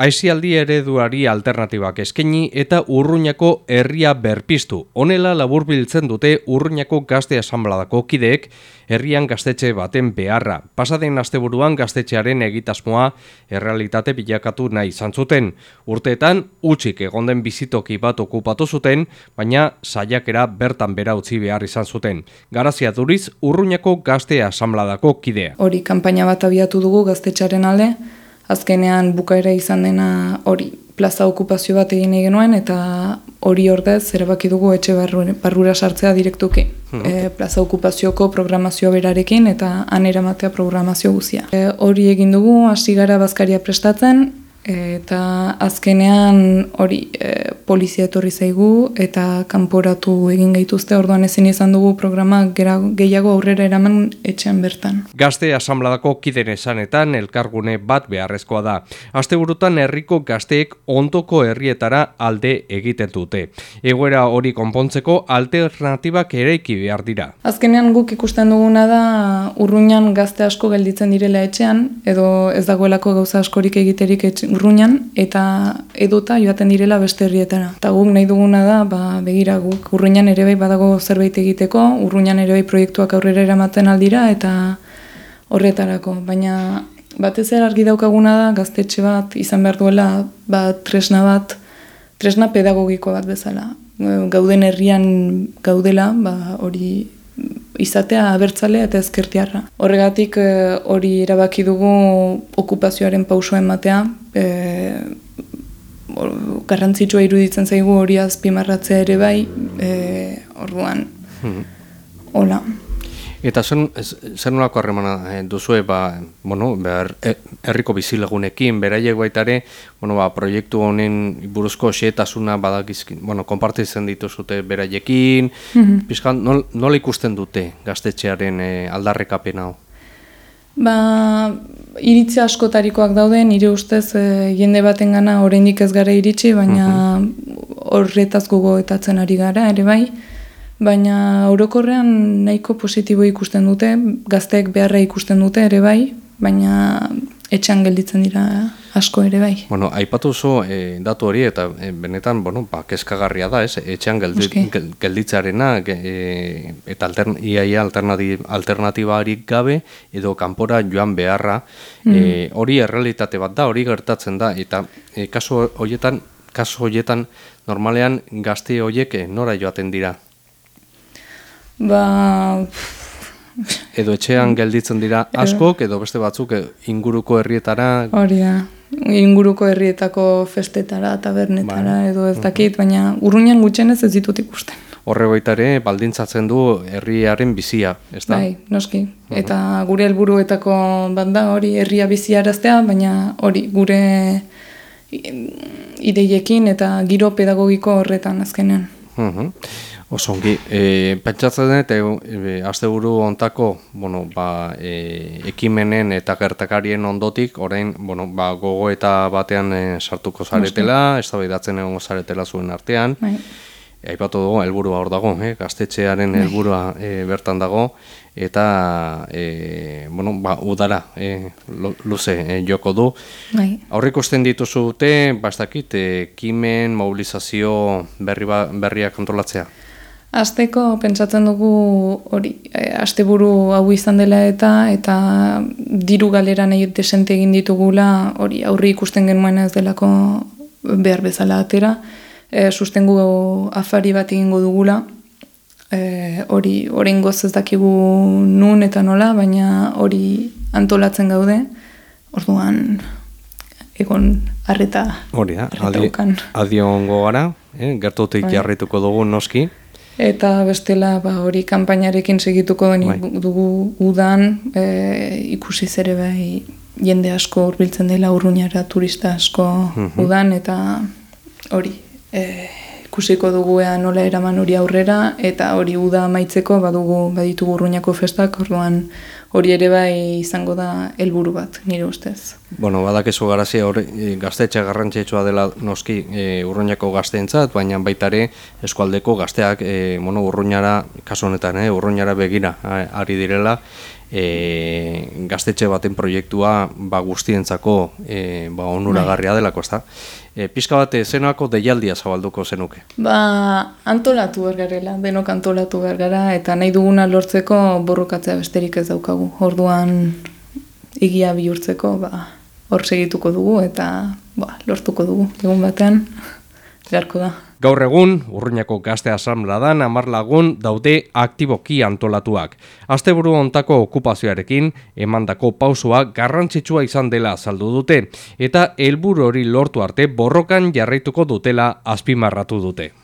Aizialdi ereduari alternatibak eskaini eta urruñako herria berpiztu. Honela laburbiltzen dute urruñako gazte asambladako kideek herrian gaztetxe baten beharra. Pasaden asteburuan gaztetxearen egitasmoa errealitate bilakatu nahi izan zuten. Urteetan utxik egonden bizitoki bat okupatu zuten, baina saiakera bertan bera utzi behar izan zuten. Garazia duriz urruñako gazte asambladako kidea. Hori kanpaina bat abiatu dugu gaztetxearen alde, azkenean bukaera izan dena hori plaza okupazio bat egin egin genuen eta hori ordez erabaki dugu etxe barrura sartzea direktuki. Hmm. E, plaza okupazioko programazio berarekin eta han eramatea programazio guzia. E, hori egin dugu, hasi gara bazkaria prestatzen, eta azkenean hori e, polizia etorri zaigu eta kanporatu egin gaituzte orduan ezin izan dugu programa gera, gehiago aurrera eraman etxean bertan. Gazte asambladako kiden esanetan elkargune bat beharrezkoa da. Asteburutan herriko gazteek ondoko herrietara alde egiten dute. Egoera hori konpontzeko alternatibak ereiki behar dira. Azkenean guk ikusten duguna da urruñan gazte asko gelditzen direla etxean edo ez dagoelako gauza askorik egiterik etxe, urruñan eta edota joaten direla beste herrietara. Eta guk nahi duguna da, ba, begira guk urruñan ere bai badago zerbait egiteko, urruñan ere bai proiektuak aurrera eramaten aldira eta horretarako. Baina batez ere argi daukaguna da gaztetxe bat izan behar duela ba, tresna bat, tresna pedagogiko bat bezala. Gauden herrian gaudela, ba, hori izatea abertzalea eta ezkertiarra. Horregatik eh, hori erabaki dugu okupazioaren pausua ematea, e, garrantzitsua iruditzen zaigu hori azpimarratzea ere bai, e, orduan, hmm. hola. Eta zen, zen nolako harremana eh, duzue, ba, bueno, behar, e, herriko bizilagunekin, beraiek baitare, bueno, ba, proiektu honen buruzko xeetasuna badakizkin, bueno, konpartitzen dituzute beraiekin, mm -hmm. pizkan, nol, nola ikusten dute gaztetxearen e, aldarrekapen hau? Ba, iritzi askotarikoak daude, nire ustez e, jende baten gana oraindik ez gara iritsi, baina mhm. horretaz gogoetatzen ari gara, ere bai baina orokorrean nahiko positibo ikusten dute, gazteek beharra ikusten dute ere bai, baina etxean gelditzen dira asko ere bai. Bueno, aipatu zu e, datu hori eta e, benetan, bueno, ba, keskagarria da, ez? Etxean geldi, gelditzarena e, eta altern, iaia alternatibarik gabe edo kanpora joan beharra mm. hori errealitate bat da, hori gertatzen da eta e, kasu hoietan kasu hoietan normalean gazte hoiek nora joaten dira? Ba... Edo etxean gelditzen dira askok, edo beste batzuk inguruko herrietara... Hori da, inguruko herrietako festetara, tabernetara, bai. edo ez dakit, baina urruñan gutxenez ez ditut ikusten. Horre baitare, baldintzatzen du herriaren bizia, ez da? Bai, noski. Eta gure helburuetako banda hori herria biziaraztea, baina hori gure ideiekin eta giro pedagogiko horretan azkenean. Osongi, e, pentsatzen dut, e, azte buru ontako, bueno, ba, e, ekimenen eta gertakarien ondotik, orain, bueno, ba, gogo eta batean e, sartuko zaretela, ez da behidatzen egon zaretela zuen artean. Bai. Aipatu dugu, helburua hor dago, eh? gaztetxearen bai. helburua e, bertan dago, eta e, bueno, ba, udara e, luze e, joko du. Bai. Aurrik usten dituzute, bastakit, ekimen, mobilizazio berri ba, berriak kontrolatzea? Azteko pentsatzen dugu hori e, asteburu hau izan dela eta eta diru galera nahi desente egin ditugula hori aurri ikusten genuen ez delako behar bezala atera e, sustengu afari bat egingo dugula e, hori orain ez dakigu nun eta nola baina hori antolatzen gaude orduan egon arreta hori da, adion gogara eh? gertutik bai. jarrituko dugu noski Eta bestela ba, hori kanpainarekin segituko bai. dugu udan e, ikusi zere bai jende asko hurbiltzen dela urruñara turista asko mhm. udan eta hori e, ikusiko dugu ea nola eraman hori aurrera eta hori uda maitzeko badugu baditu urruñako festak orduan hori ere bai izango da helburu bat, nire ustez. Bueno, badakezu garazi hori e, gaztetxe garrantzitsua dela noski e, urruñako gazteentzat, baina baitare eskualdeko gazteak e, bueno, urruñara, kasu honetan, e, urruñara begira ari direla, e, gaztetxe baten proiektua ba, guztientzako e, ba, onuragarria delako, ezta? E, pizka bat, zenako deialdia zabalduko zenuke? Ba, antolatu behar garela, denok antolatu behar gara, eta nahi duguna lortzeko borrokatzea besterik ez daukagu. Orduan egia bihurtzeko, ba, hor segituko dugu, eta ba, lortuko dugu, egun batean, beharko da. Gaur egun, urruñako gazte asamladan amar lagun daude aktiboki antolatuak. Asteburu ontako okupazioarekin, emandako pausua garrantzitsua izan dela azaldu dute, eta helburu hori lortu arte borrokan jarraituko dutela azpimarratu dute.